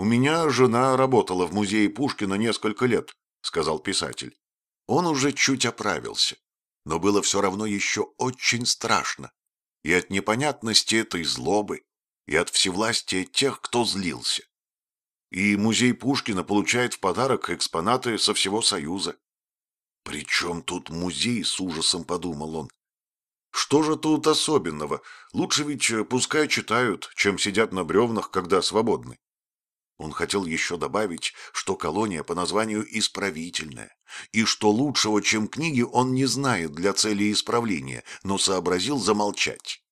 «У меня жена работала в музее Пушкина несколько лет», — сказал писатель. Он уже чуть оправился, но было все равно еще очень страшно. И от непонятности этой злобы, и от всевластия тех, кто злился. И музей Пушкина получает в подарок экспонаты со всего Союза. «При чем тут музей?» — с ужасом подумал он. «Что же тут особенного? Лучше ведь э, пускай читают, чем сидят на бревнах, когда свободны». Он хотел еще добавить, что колония по названию исправительная, и что лучшего, чем книги, он не знает для цели исправления, но сообразил замолчать.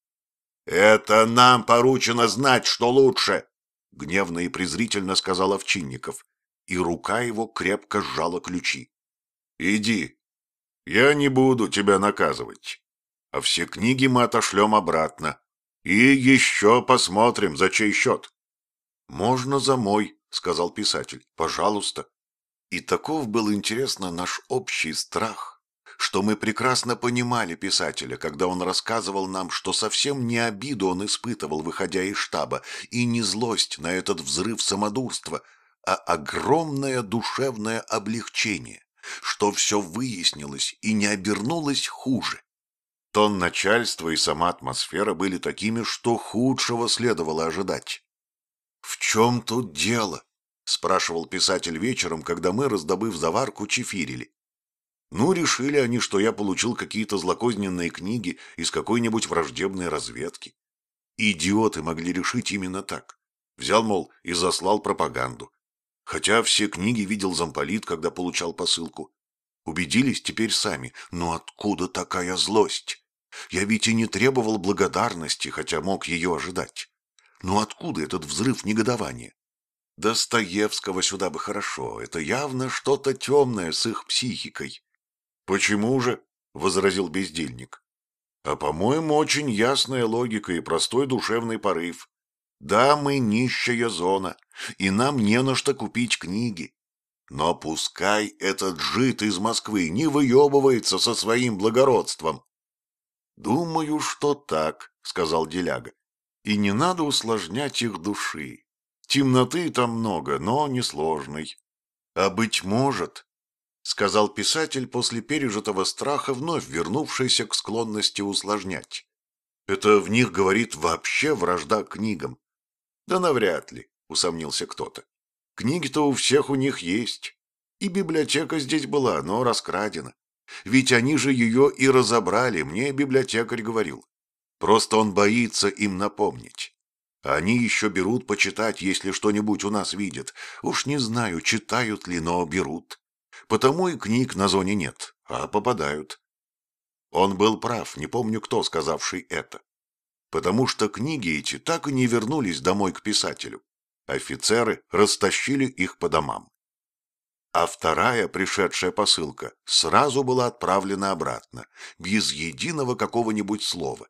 «Это нам поручено знать, что лучше!» — гневно и презрительно сказал Овчинников, и рука его крепко сжала ключи. «Иди, я не буду тебя наказывать, а все книги мы отошлем обратно, и еще посмотрим, за чей счет». «Можно за мой», — сказал писатель. «Пожалуйста». И таков был, интересно, наш общий страх, что мы прекрасно понимали писателя, когда он рассказывал нам, что совсем не обиду он испытывал, выходя из штаба, и не злость на этот взрыв самодурства, а огромное душевное облегчение, что все выяснилось и не обернулось хуже. Тон начальства и сама атмосфера были такими, что худшего следовало ожидать. «В чем тут дело?» — спрашивал писатель вечером, когда мы, раздобыв заварку, чефирили. Ну, решили они, что я получил какие-то злокозненные книги из какой-нибудь враждебной разведки. Идиоты могли решить именно так. Взял, мол, и заслал пропаганду. Хотя все книги видел замполит, когда получал посылку. Убедились теперь сами, но откуда такая злость? Я ведь и не требовал благодарности, хотя мог ее ожидать. Но откуда этот взрыв негодования? Достоевского сюда бы хорошо. Это явно что-то темное с их психикой. Почему же? — возразил бездельник. А, по-моему, очень ясная логика и простой душевный порыв. Да, мы нищая зона, и нам не на что купить книги. Но пускай этот жид из Москвы не выебывается со своим благородством. — Думаю, что так, — сказал Деляга. И не надо усложнять их души. Темноты там много, но несложной. А быть может, — сказал писатель после пережитого страха, вновь вернувшийся к склонности усложнять. Это в них говорит вообще вражда книгам. Да навряд ли, — усомнился кто-то. Книги-то у всех у них есть. И библиотека здесь была, но раскрадена. Ведь они же ее и разобрали, мне библиотекарь говорил. Просто он боится им напомнить. Они еще берут почитать, если что-нибудь у нас видят. Уж не знаю, читают ли, но берут. Потому и книг на зоне нет, а попадают. Он был прав, не помню кто, сказавший это. Потому что книги эти так и не вернулись домой к писателю. Офицеры растащили их по домам. А вторая пришедшая посылка сразу была отправлена обратно, без единого какого-нибудь слова.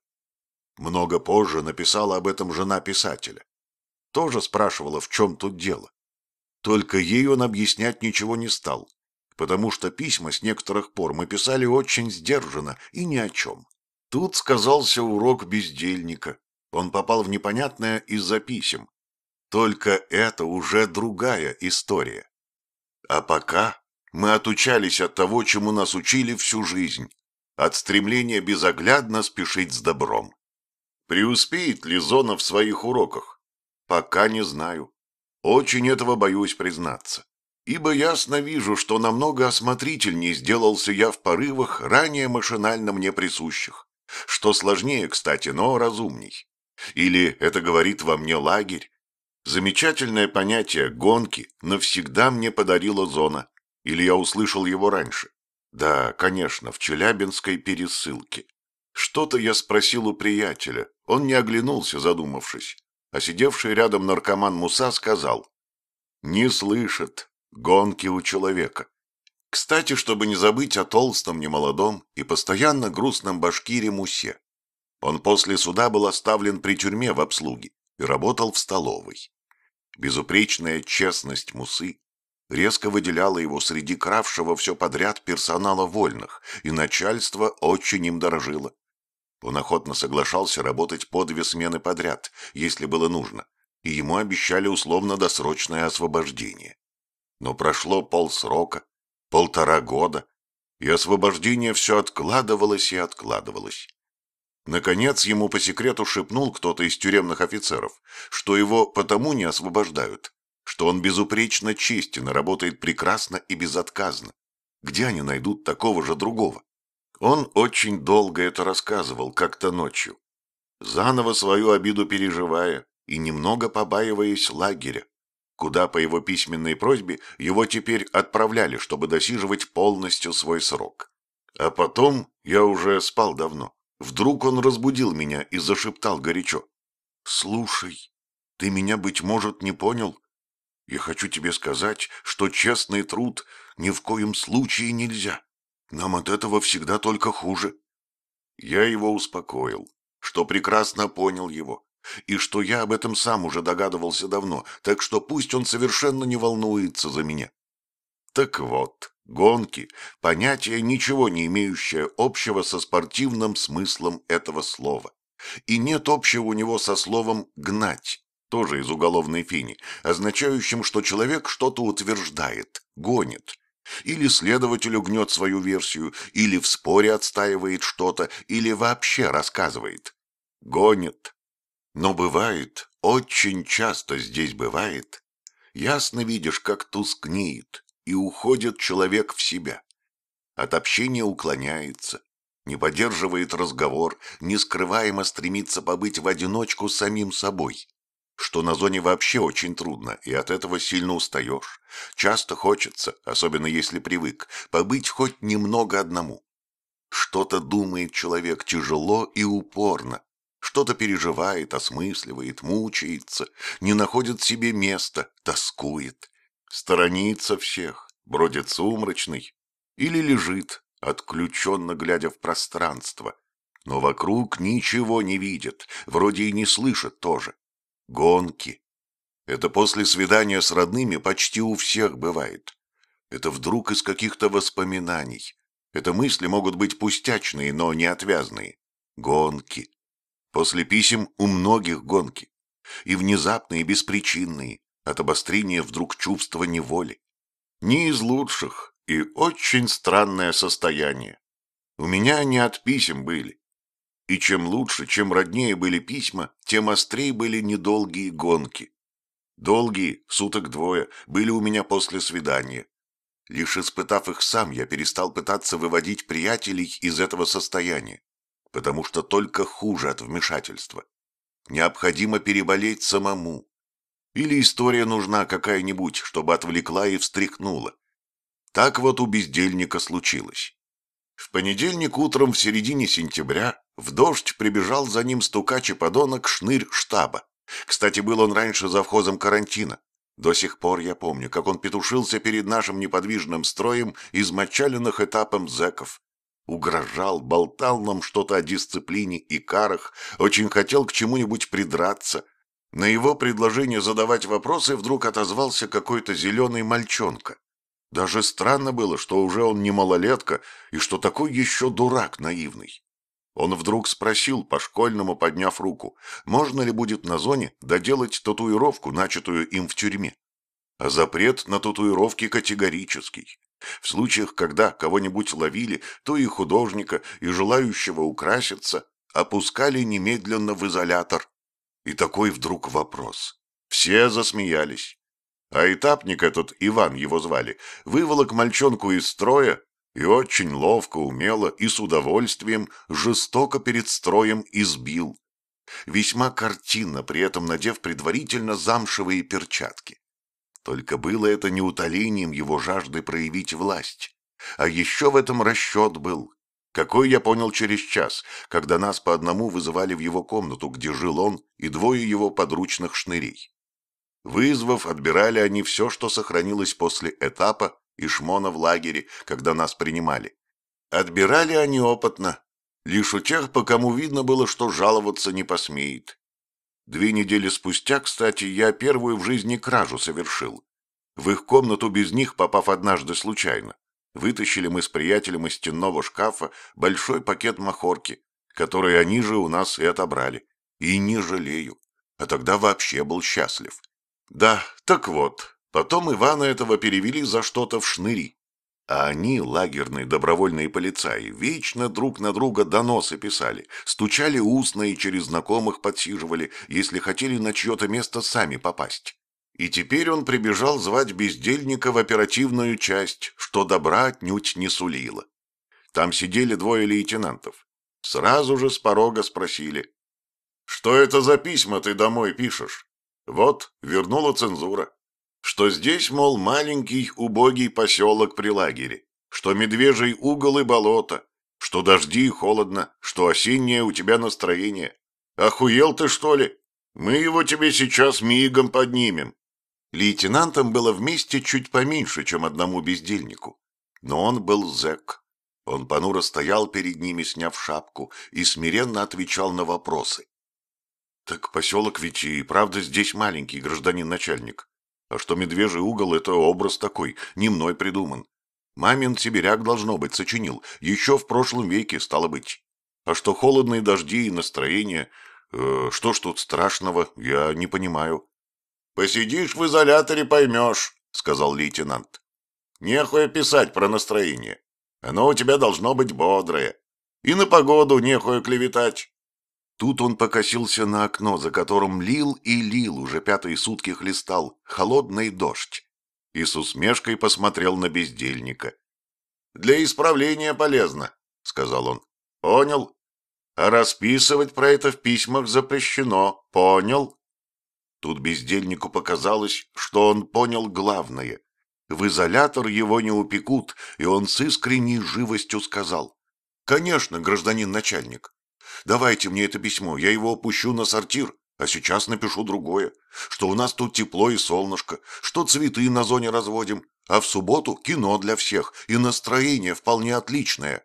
Много позже написала об этом жена писателя. Тоже спрашивала, в чем тут дело. Только ей он объяснять ничего не стал, потому что письма с некоторых пор мы писали очень сдержанно и ни о чем. Тут сказался урок бездельника. Он попал в непонятное из-за писем. Только это уже другая история. А пока мы отучались от того, чему нас учили всю жизнь, от стремления безоглядно спешить с добром. Преуспеет ли Зона в своих уроках? Пока не знаю. Очень этого боюсь признаться. Ибо ясно вижу, что намного осмотрительнее сделался я в порывах, ранее машинально мне присущих. Что сложнее, кстати, но разумней. Или это говорит во мне лагерь? Замечательное понятие «гонки» навсегда мне подарила Зона. Или я услышал его раньше? Да, конечно, в Челябинской пересылке. Что-то я спросил у приятеля. Он не оглянулся, задумавшись. А сидевший рядом наркоман Муса сказал. «Не слышит. Гонки у человека». Кстати, чтобы не забыть о толстом, немолодом и постоянно грустном башкире Мусе. Он после суда был оставлен при тюрьме в обслуге и работал в столовой. Безупречная честность Мусы резко выделяла его среди кравшего все подряд персонала вольных, и начальство очень им дорожило. Он охотно соглашался работать по две смены подряд, если было нужно, и ему обещали условно-досрочное освобождение. Но прошло полсрока, полтора года, и освобождение все откладывалось и откладывалось. Наконец ему по секрету шепнул кто-то из тюремных офицеров, что его потому не освобождают, что он безупречно честен и работает прекрасно и безотказно. Где они найдут такого же другого? Он очень долго это рассказывал, как-то ночью, заново свою обиду переживая и немного побаиваясь лагеря, куда по его письменной просьбе его теперь отправляли, чтобы досиживать полностью свой срок. А потом я уже спал давно. Вдруг он разбудил меня и зашептал горячо. «Слушай, ты меня, быть может, не понял? Я хочу тебе сказать, что честный труд ни в коем случае нельзя. Нам от этого всегда только хуже». Я его успокоил, что прекрасно понял его, и что я об этом сам уже догадывался давно, так что пусть он совершенно не волнуется за меня. Так вот, Гонки – понятие, ничего не имеющее общего со спортивным смыслом этого слова. И нет общего у него со словом «гнать», тоже из уголовной фини, означающим, что человек что-то утверждает, гонит. Или следователю гнет свою версию, или в споре отстаивает что-то, или вообще рассказывает. Гонит. Но бывает, очень часто здесь бывает, ясно видишь, как тускнеет, и уходит человек в себя. От общения уклоняется, не поддерживает разговор, нескрываемо стремится побыть в одиночку с самим собой, что на зоне вообще очень трудно, и от этого сильно устаешь. Часто хочется, особенно если привык, побыть хоть немного одному. Что-то думает человек тяжело и упорно, что-то переживает, осмысливает, мучается, не находит себе места, тоскует сторонится всех, бродит сумрачный или лежит, отключенно глядя в пространство, но вокруг ничего не видит, вроде и не слышит тоже. Гонки. Это после свидания с родными почти у всех бывает. Это вдруг из каких-то воспоминаний. Это мысли могут быть пустячные, но неотвязные. Гонки. После писем у многих гонки. И внезапные, и беспричинные, от обострения вдруг чувства неволи. Не из лучших и очень странное состояние. У меня не от писем были. И чем лучше, чем роднее были письма, тем острее были недолгие гонки. Долгие, суток двое, были у меня после свидания. Лишь испытав их сам, я перестал пытаться выводить приятелей из этого состояния, потому что только хуже от вмешательства. Необходимо переболеть самому, или история нужна какая-нибудь, чтобы отвлекла и встряхнула. Так вот у бездельника случилось. В понедельник утром в середине сентября в дождь прибежал за ним стукач и подонок шнырь штаба. Кстати, был он раньше завхозом карантина. До сих пор я помню, как он петушился перед нашим неподвижным строем измочаленных этапом зэков. Угрожал, болтал нам что-то о дисциплине и карах, очень хотел к чему-нибудь придраться – на его предложение задавать вопросы вдруг отозвался какой-то зеленый мальчонка. Даже странно было, что уже он не малолетка и что такой еще дурак наивный. Он вдруг спросил, по-школьному подняв руку, можно ли будет на зоне доделать татуировку, начатую им в тюрьме. А запрет на татуировки категорический. В случаях, когда кого-нибудь ловили, то и художника, и желающего украситься опускали немедленно в изолятор и такой вдруг вопрос. Все засмеялись. А этапник этот, Иван его звали, выволок мальчонку из строя и очень ловко, умело и с удовольствием жестоко перед строем избил. Весьма картинно, при этом надев предварительно замшевые перчатки. Только было это не утолением его жажды проявить власть. А еще в этом расчет был, какой я понял через час, когда нас по одному вызывали в его комнату, где жил он и двое его подручных шнырей. Вызвав, отбирали они все, что сохранилось после этапа и шмона в лагере, когда нас принимали. Отбирали они опытно, лишь у тех, по кому видно было, что жаловаться не посмеет. Две недели спустя, кстати, я первую в жизни кражу совершил. В их комнату без них попав однажды случайно. Вытащили мы с приятелем из стенного шкафа большой пакет махорки, который они же у нас и отобрали. И не жалею. а тогда вообще был счастлив. Да, так вот, потом Ивана этого перевели за что-то в шныри. А они, лагерные добровольные полицаи, вечно друг на друга доносы писали, стучали устно и через знакомых подсиживали, если хотели на чье-то место сами попасть. И теперь он прибежал звать бездельника в оперативную часть, что добра отнюдь не сулило. Там сидели двое лейтенантов. Сразу же с порога спросили. «Что это за письма ты домой пишешь?» «Вот, вернула цензура что здесь, мол, маленький убогий поселок при лагере, что медвежий угол и болото, что дожди и холодно, что осеннее у тебя настроение. Охуел ты, что ли? Мы его тебе сейчас мигом поднимем. Лейтенантам было вместе чуть поменьше, чем одному бездельнику. Но он был зэк. Он понуро стоял перед ними, сняв шапку, и смиренно отвечал на вопросы. «Так поселок ведь и правда здесь маленький, гражданин начальник. А что медвежий угол — это образ такой, не мной придуман. Мамин сибиряк, должно быть, сочинил, еще в прошлом веке, стало быть. А что холодные дожди и настроение, э, что ж тут страшного, я не понимаю. «Посидишь в изоляторе, поймешь», — сказал лейтенант. «Нехуя писать про настроение. Оно у тебя должно быть бодрое. И на погоду нехуя клеветать. Тут он покосился на окно, за которым лил и лил, уже пятые сутки хлестал, холодный дождь, и с усмешкой посмотрел на бездельника. «Для исправления полезно», — сказал он. «Понял? А расписывать про это в письмах запрещено. Понял?» Тут бездельнику показалось, что он понял главное. В изолятор его не упекут, и он с искренней живостью сказал. «Конечно, гражданин начальник, Давайте мне это письмо, я его опущу на сортир, а сейчас напишу другое, что у нас тут тепло и солнышко, что цветы на зоне разводим, а в субботу кино для всех, и настроение вполне отличное».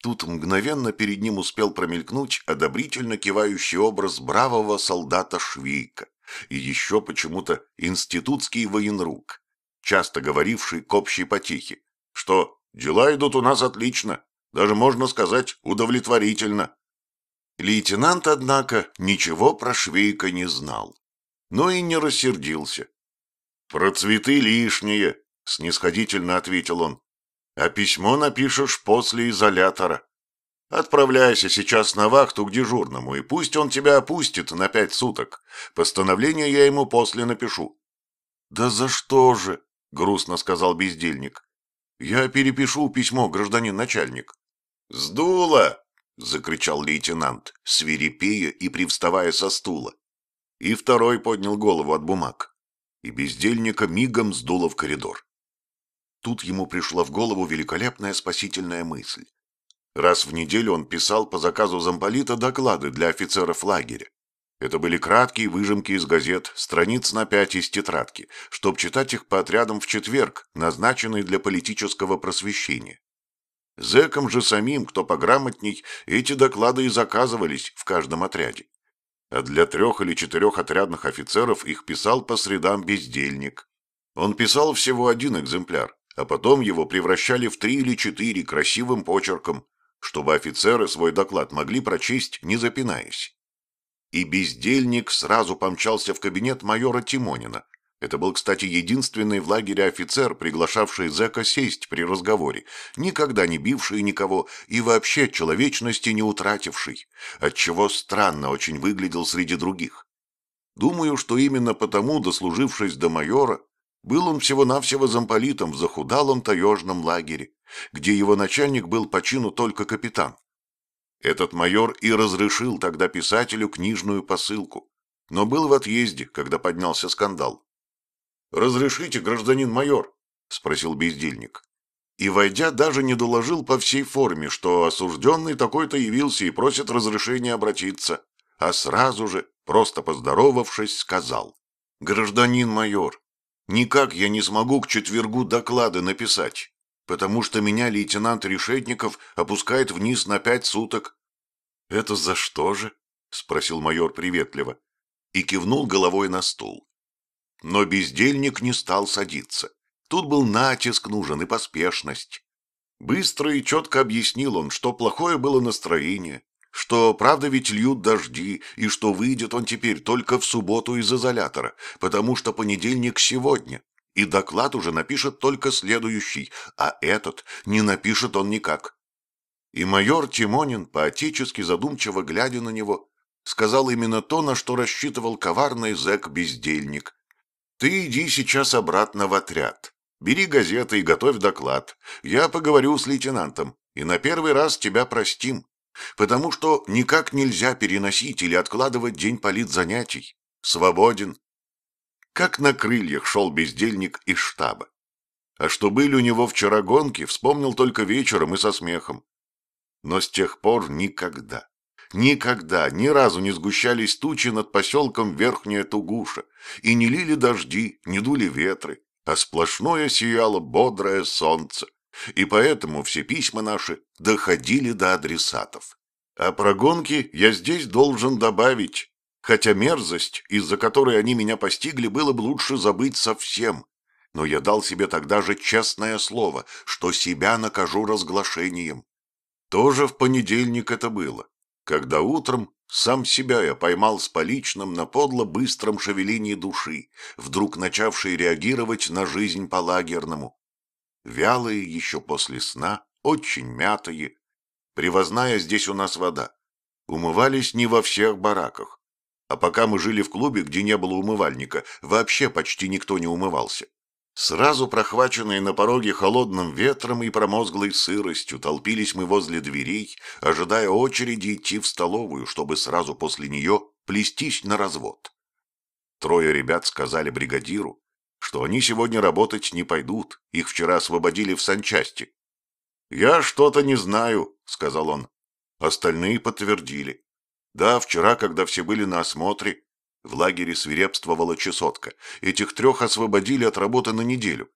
Тут мгновенно перед ним успел промелькнуть одобрительно кивающий образ бравого солдата Швейка и еще почему-то институтский военрук, часто говоривший к общей потехе, что «дела идут у нас отлично, даже, можно сказать, удовлетворительно». Лейтенант, однако, ничего про Швейка не знал, но и не рассердился. «Про цветы лишнее», — снисходительно ответил он. «А письмо напишешь после изолятора. Отправляйся сейчас на вахту к дежурному, и пусть он тебя опустит на пять суток. Постановление я ему после напишу». «Да за что же?» — грустно сказал бездельник. «Я перепишу письмо, гражданин начальник». «Сдуло!» — закричал лейтенант, свирепея и привставая со стула. И второй поднял голову от бумаг. И бездельника мигом сдуло в коридор. Тут ему пришла в голову великолепная спасительная мысль. Раз в неделю он писал по заказу замполита доклады для офицеров лагеря. Это были краткие выжимки из газет, страниц на пять из тетрадки, чтоб читать их по отрядам в четверг, назначенный для политического просвещения. Зэкам же самим, кто пограмотней, эти доклады и заказывались в каждом отряде. А для трех или четырех отрядных офицеров их писал по средам бездельник. Он писал всего один экземпляр, а потом его превращали в три или четыре красивым почерком, чтобы офицеры свой доклад могли прочесть, не запинаясь. И бездельник сразу помчался в кабинет майора Тимонина, это был, кстати, единственный в лагере офицер, приглашавший зэка сесть при разговоре, никогда не бивший никого и вообще человечности не утративший, отчего странно очень выглядел среди других. Думаю, что именно потому, дослужившись до майора, был он всего-навсего замполитом в захудалом таежном лагере, где его начальник был по чину только капитан. Этот майор и разрешил тогда писателю книжную посылку, но был в отъезде, когда поднялся скандал. «Разрешите, гражданин майор?» – спросил бездельник. И, войдя, даже не доложил по всей форме, что осужденный такой-то явился и просит разрешения обратиться, а сразу же, просто поздоровавшись, сказал. «Гражданин майор, никак я не смогу к четвергу доклады написать, потому что меня лейтенант Решетников опускает вниз на пять суток». «Это за что же?» – спросил майор приветливо и кивнул головой на стул. Но бездельник не стал садиться. Тут был натиск нужен и поспешность. Быстро и четко объяснил он, что плохое было настроение, что правда ведь льют дожди, и что выйдет он теперь только в субботу из изолятора, потому что понедельник сегодня, и доклад уже напишет только следующий, а этот не напишет он никак. И майор Тимонин, поотечески задумчиво глядя на него, сказал именно то, на что рассчитывал коварный зэк-бездельник. «Ты иди сейчас обратно в отряд. Бери газеты и готовь доклад. Я поговорю с лейтенантом, и на первый раз тебя простим, потому что никак нельзя переносить или откладывать день политзанятий. Свободен». Как на крыльях шел бездельник из штаба. А что были у него вчера гонки, вспомнил только вечером и со смехом. Но с тех пор никогда, никогда, ни разу не сгущались тучи над поселком Верхняя Тугуша, и не лили дожди, не дули ветры, а сплошное сияло бодрое солнце, и поэтому все письма наши доходили до адресатов. А про гонки я здесь должен добавить, хотя мерзость, из-за которой они меня постигли, было бы лучше забыть совсем, но я дал себе тогда же честное слово, что себя накажу разглашением. Тоже в понедельник это было, когда утром сам себя я поймал с поличным на подло быстром шевелении души, вдруг начавшей реагировать на жизнь по-лагерному. Вялые еще после сна, очень мятые. Привозная здесь у нас вода. Умывались не во всех бараках. А пока мы жили в клубе, где не было умывальника, вообще почти никто не умывался. Сразу прохваченные на пороге холодным ветром и промозглой сыростью, толпились мы возле дверей, ожидая очереди идти в столовую, чтобы сразу после нее плестись на развод. Трое ребят сказали бригадиру, что они сегодня работать не пойдут, их вчера освободили в санчасти. «Я что-то не знаю», — сказал он. Остальные подтвердили. Да, вчера, когда все были на осмотре, в лагере свирепствовала чесотка. Этих трех освободили от работы на неделю.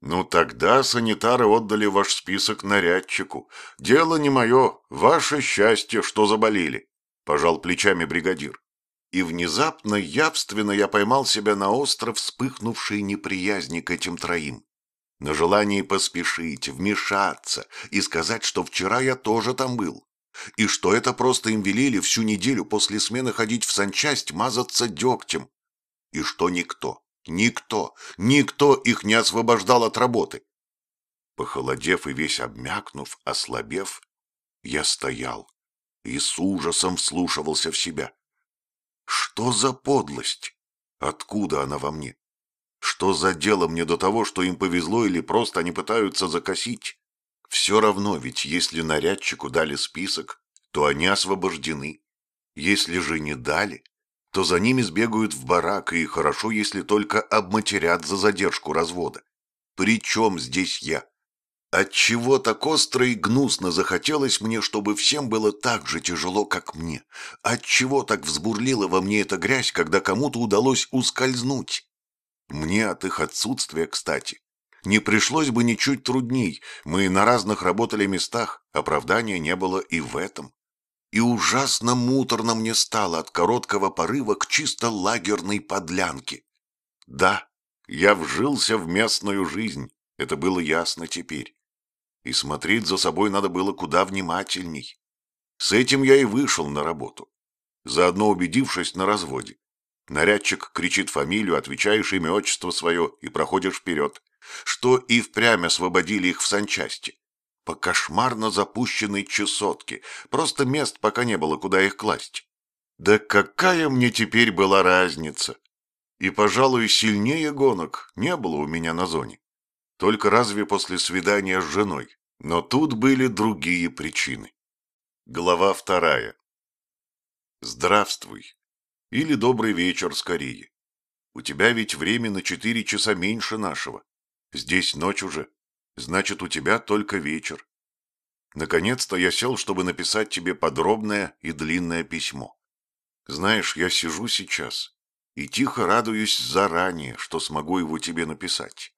Ну тогда санитары отдали ваш список нарядчику. Дело не мое, ваше счастье, что заболели, пожал плечами бригадир. И внезапно, явственно я поймал себя на остров вспыхнувшей неприязни к этим троим. На желании поспешить, вмешаться и сказать, что вчера я тоже там был и что это просто им велели всю неделю после смены ходить в санчасть мазаться дегтем, и что никто, никто, никто их не освобождал от работы. Похолодев и весь обмякнув, ослабев, я стоял и с ужасом вслушивался в себя. Что за подлость? Откуда она во мне? Что за дело мне до того, что им повезло или просто они пытаются закосить? Все равно, ведь если нарядчику дали список, то они освобождены. Если же не дали, то за ними сбегают в барак, и хорошо, если только обматерят за задержку развода. Причем здесь я? Отчего так остро и гнусно захотелось мне, чтобы всем было так же тяжело, как мне? Отчего так взбурлила во мне эта грязь, когда кому-то удалось ускользнуть? Мне от их отсутствия, кстати, не пришлось бы ничуть трудней, мы на разных работали местах, оправдания не было и в этом. И ужасно муторно мне стало от короткого порыва к чисто лагерной подлянке. Да, я вжился в местную жизнь, это было ясно теперь. И смотреть за собой надо было куда внимательней. С этим я и вышел на работу, заодно убедившись на разводе. Нарядчик кричит фамилию, отвечаешь имя, отчество свое и проходишь вперед что и впрямь освободили их в санчасти. По кошмарно запущенной чесотке, просто мест пока не было, куда их класть. Да какая мне теперь была разница? И, пожалуй, сильнее гонок не было у меня на зоне. Только разве после свидания с женой. Но тут были другие причины. Глава вторая. Здравствуй. Или добрый вечер скорее. У тебя ведь время на четыре часа меньше нашего. Здесь ночь уже, значит, у тебя только вечер. Наконец-то я сел, чтобы написать тебе подробное и длинное письмо. Знаешь, я сижу сейчас и тихо радуюсь заранее, что смогу его тебе написать.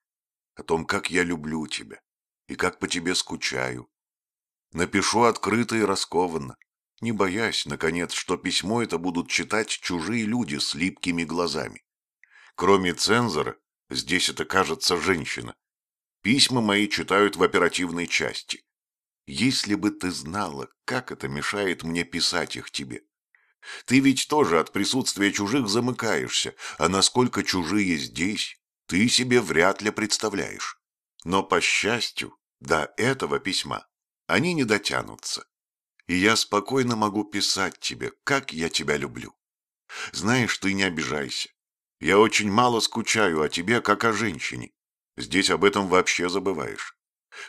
О том, как я люблю тебя и как по тебе скучаю. Напишу открыто и раскованно, не боясь, наконец, что письмо это будут читать чужие люди с липкими глазами. Кроме цензора, Здесь это, кажется, женщина. Письма мои читают в оперативной части. Если бы ты знала, как это мешает мне писать их тебе. Ты ведь тоже от присутствия чужих замыкаешься, а насколько чужие здесь, ты себе вряд ли представляешь. Но, по счастью, до этого письма они не дотянутся. И я спокойно могу писать тебе, как я тебя люблю. Знаешь, ты не обижайся. Я очень мало скучаю о тебе, как о женщине. Здесь об этом вообще забываешь.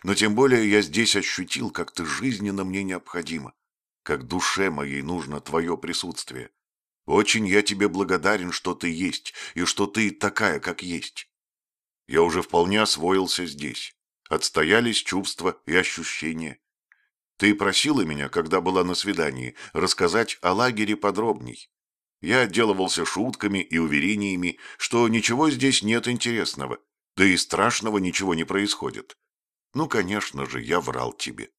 Но тем более я здесь ощутил, как ты жизненно мне необходима, как душе моей нужно твое присутствие. Очень я тебе благодарен, что ты есть, и что ты такая, как есть. Я уже вполне освоился здесь. Отстоялись чувства и ощущения. Ты просила меня, когда была на свидании, рассказать о лагере подробней. Я отделывался шутками и уверениями, что ничего здесь нет интересного, да и страшного ничего не происходит. Ну, конечно же, я врал тебе.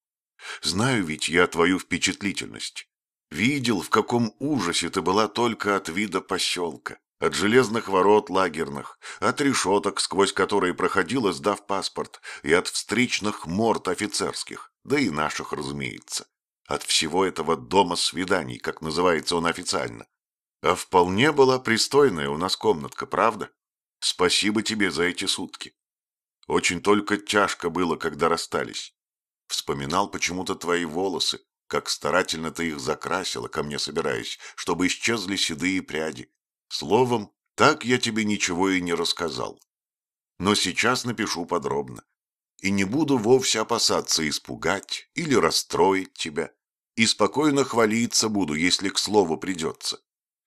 Знаю ведь я твою впечатлительность. Видел, в каком ужасе ты была только от вида поселка, от железных ворот лагерных, от решеток, сквозь которые проходила, сдав паспорт, и от встречных морд офицерских, да и наших, разумеется. От всего этого дома свиданий, как называется он официально. А вполне была пристойная у нас комнатка, правда? Спасибо тебе за эти сутки. Очень только тяжко было, когда расстались. Вспоминал почему-то твои волосы, как старательно ты их закрасила, ко мне собираясь, чтобы исчезли седые пряди. Словом, так я тебе ничего и не рассказал. Но сейчас напишу подробно. И не буду вовсе опасаться испугать или расстроить тебя. И спокойно хвалиться буду, если к слову придется.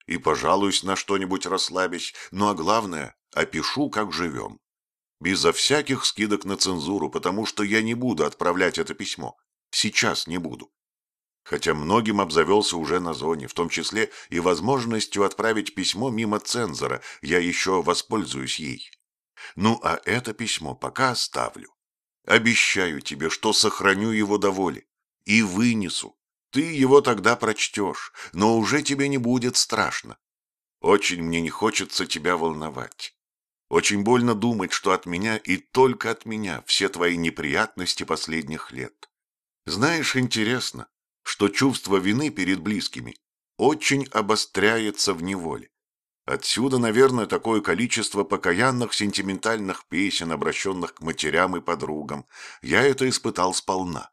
И пожалуюсь на что-нибудь расслабясь, ну а главное, опишу, как живем. Безо всяких скидок на цензуру, потому что я не буду отправлять это письмо. Сейчас не буду. Хотя многим обзавелся уже на зоне, в том числе и возможностью отправить письмо мимо цензора, я еще воспользуюсь ей. Ну, а это письмо пока оставлю. Обещаю тебе, что сохраню его до воли. И вынесу. Ты его тогда прочтешь, но уже тебе не будет страшно. Очень мне не хочется тебя волновать. Очень больно думать, что от меня и только от меня все твои неприятности последних лет. Знаешь, интересно, что чувство вины перед близкими очень обостряется в неволе. Отсюда, наверное, такое количество покаянных сентиментальных песен, обращенных к матерям и подругам. Я это испытал сполна.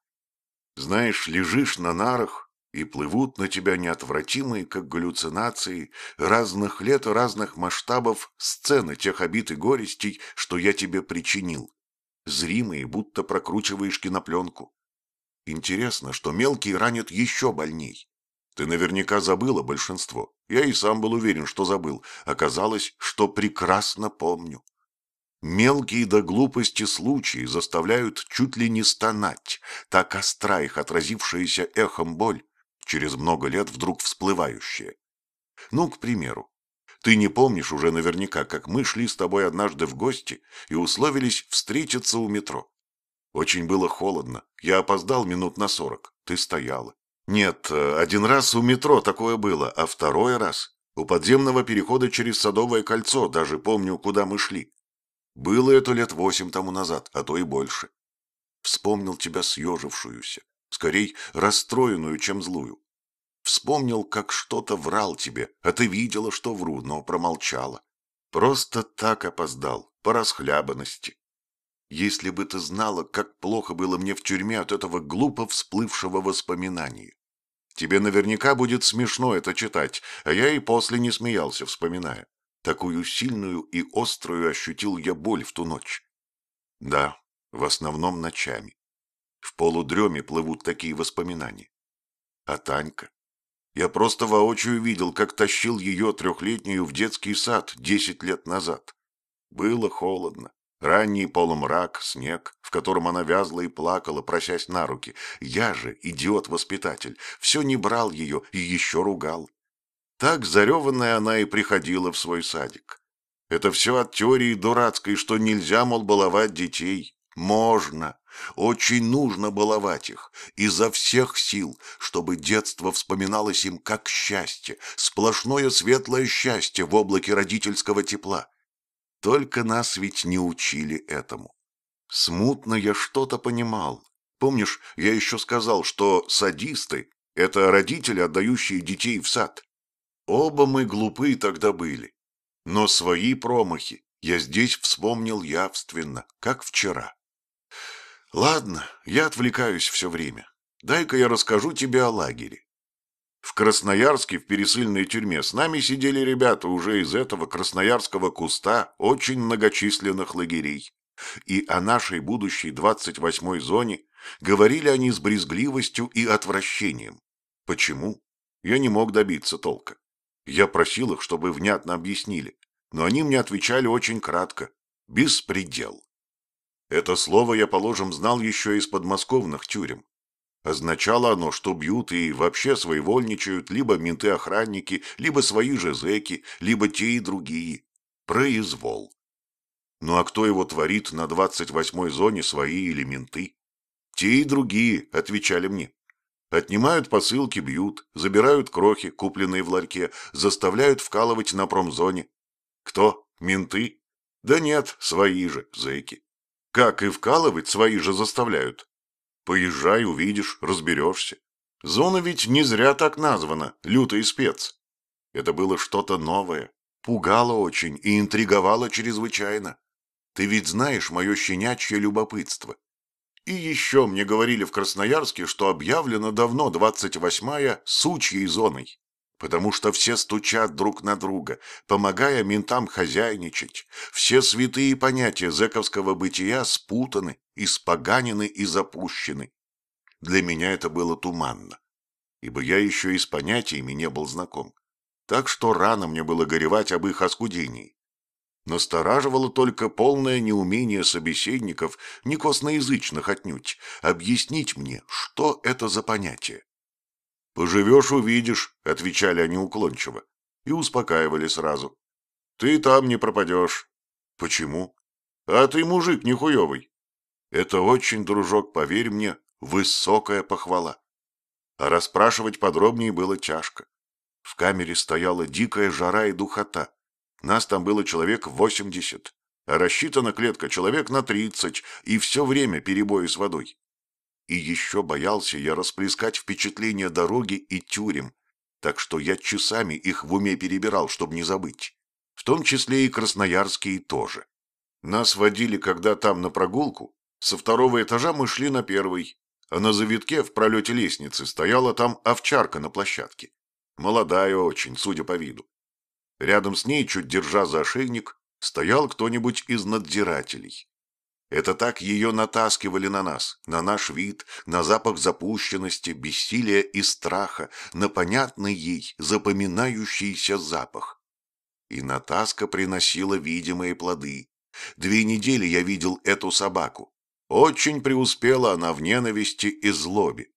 Знаешь, лежишь на нарах, и плывут на тебя неотвратимые, как галлюцинации, разных лет и разных масштабов сцены тех обид и горестей, что я тебе причинил. Зримые, будто прокручиваешь кинопленку. Интересно, что мелкие ранят еще больней. Ты наверняка забыла большинство. Я и сам был уверен, что забыл. Оказалось, что прекрасно помню. Мелкие до глупости случаи заставляют чуть ли не стонать, так остра их отразившаяся эхом боль, через много лет вдруг всплывающее. Ну, к примеру, ты не помнишь уже наверняка, как мы шли с тобой однажды в гости и условились встретиться у метро. Очень было холодно, я опоздал минут на сорок, ты стояла. Нет, один раз у метро такое было, а второй раз у подземного перехода через Садовое кольцо, даже помню, куда мы шли. Было это лет восемь тому назад, а то и больше. Вспомнил тебя съежившуюся, скорей расстроенную, чем злую. Вспомнил, как что-то врал тебе, а ты видела, что вру, но промолчала. Просто так опоздал, по расхлябанности. Если бы ты знала, как плохо было мне в тюрьме от этого глупо всплывшего воспоминания. Тебе наверняка будет смешно это читать, а я и после не смеялся, вспоминая. Такую сильную и острую ощутил я боль в ту ночь. Да, в основном ночами. В полудреме плывут такие воспоминания. А Танька? Я просто воочию видел, как тащил ее трехлетнюю в детский сад десять лет назад. Было холодно. Ранний полумрак, снег, в котором она вязла и плакала, просясь на руки. Я же, идиот-воспитатель, все не брал ее и еще ругал. Так зареванная она и приходила в свой садик. Это все от теории дурацкой, что нельзя, мол, баловать детей. Можно. Очень нужно баловать их. Изо всех сил, чтобы детство вспоминалось им как счастье, сплошное светлое счастье в облаке родительского тепла. Только нас ведь не учили этому. Смутно я что-то понимал, Помнишь, я еще сказал, что садисты – это родители, отдающие детей в сад. Оба мы глупы тогда были. Но свои промахи я здесь вспомнил явственно, как вчера. Ладно, я отвлекаюсь все время. Дай-ка я расскажу тебе о лагере. В Красноярске, в пересыльной тюрьме, с нами сидели ребята уже из этого красноярского куста очень многочисленных лагерей. И о нашей будущей 28-й зоне говорили они с брезгливостью и отвращением. Почему? Я не мог добиться толка. Я просил их, чтобы внятно объяснили, но они мне отвечали очень кратко. Беспредел. Это слово я, положим, знал еще из подмосковных тюрем. Означало оно, что бьют и вообще своевольничают либо менты-охранники, либо свои же зэки, либо те и другие. Произвол. Ну а кто его творит на двадцать восьмой зоне, свои или менты? Те и другие, отвечали мне. Отнимают посылки, бьют, забирают крохи, купленные в ларьке, заставляют вкалывать на промзоне. Кто? Менты? Да нет, свои же, зэки. Как и вкалывать свои же заставляют. Поезжай, увидишь, разберешься. Зона ведь не зря так названа, лютый спец. Это было что-то новое, пугало очень и интриговало чрезвычайно. Ты ведь знаешь мое щенячье любопытство. И еще мне говорили в Красноярске, что объявлено давно 28-я сучьей зоной потому что все стучат друг на друга, помогая ментам хозяйничать. Все святые понятия зэковского бытия спутаны, испоганены и запущены. Для меня это было туманно, ибо я еще и с понятиями не был знаком. Так что рано мне было горевать об их оскудении. Настораживало только полное неумение собеседников, не косноязычных отнюдь, объяснить мне, что это за понятие. «Поживешь – увидишь», – отвечали они уклончиво. И успокаивали сразу. «Ты там не пропадешь». «Почему?» «А ты мужик нехуевый». «Это очень, дружок, поверь мне, высокая похвала». А расспрашивать подробнее было тяжко. В камере стояла дикая жара и духота. Нас там было человек восемьдесят, а рассчитана клетка человек на тридцать, и все время перебои с водой. И еще боялся я расплескать впечатления дороги и тюрем, так что я часами их в уме перебирал, чтобы не забыть. В том числе и красноярские тоже. Нас водили, когда там на прогулку. Со второго этажа мы шли на первый, а на завитке в пролете лестницы стояла там овчарка на площадке. Молодая очень, судя по виду. Рядом с ней, чуть держа за ошейник, стоял кто-нибудь из надзирателей. Это так ее натаскивали на нас, на наш вид, на запах запущенности, бессилия и страха, на понятный ей, запоминающийся запах. И натаска приносила видимые плоды. Две недели я видел эту собаку. Очень преуспела она в ненависти и злобе.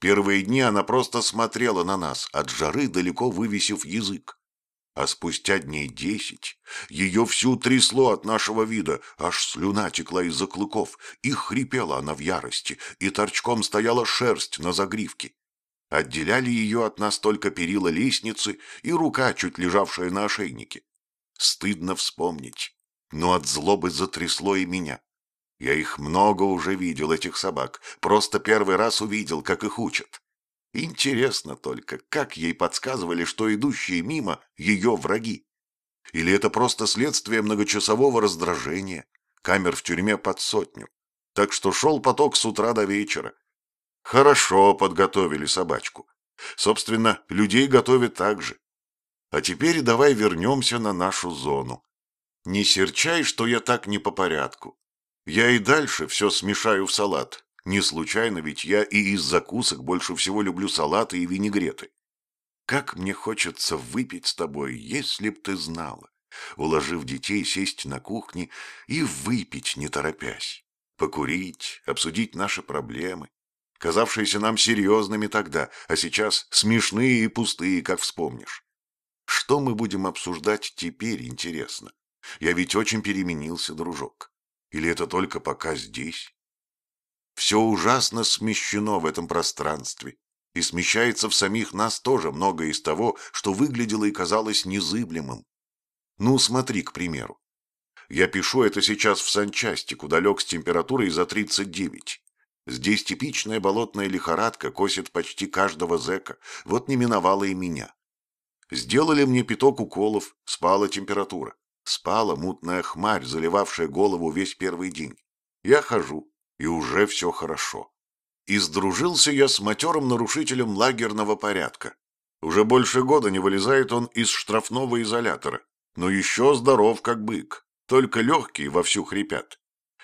Первые дни она просто смотрела на нас, от жары далеко вывесив язык. А спустя дней десять ее всю трясло от нашего вида, аж слюна текла из-за клыков, и хрипела она в ярости, и торчком стояла шерсть на загривке. Отделяли ее от нас только перила лестницы и рука, чуть лежавшая на ошейнике. Стыдно вспомнить, но от злобы затрясло и меня. Я их много уже видел, этих собак, просто первый раз увидел, как их учат. Интересно только, как ей подсказывали, что идущие мимо ее враги? Или это просто следствие многочасового раздражения, камер в тюрьме под сотню? Так что шел поток с утра до вечера. Хорошо подготовили собачку. Собственно, людей готовят так же. А теперь давай вернемся на нашу зону. Не серчай, что я так не по порядку. Я и дальше все смешаю в салат, не случайно, ведь я и из закусок больше всего люблю салаты и винегреты. Как мне хочется выпить с тобой, если б ты знала. Уложив детей, сесть на кухне и выпить, не торопясь. Покурить, обсудить наши проблемы, казавшиеся нам серьезными тогда, а сейчас смешные и пустые, как вспомнишь. Что мы будем обсуждать теперь, интересно? Я ведь очень переменился, дружок. Или это только пока здесь? Все ужасно смещено в этом пространстве, и смещается в самих нас тоже многое из того, что выглядело и казалось незыблемым. Ну, смотри, к примеру. Я пишу это сейчас в санчасти, куда лег с температурой за 39. Здесь типичная болотная лихорадка косит почти каждого зэка, вот не миновала и меня. Сделали мне пяток уколов, спала температура. Спала мутная хмарь, заливавшая голову весь первый день. Я хожу, и уже все хорошо. И сдружился я с матерым нарушителем лагерного порядка. Уже больше года не вылезает он из штрафного изолятора, но еще здоров, как бык, только легкие вовсю хрипят.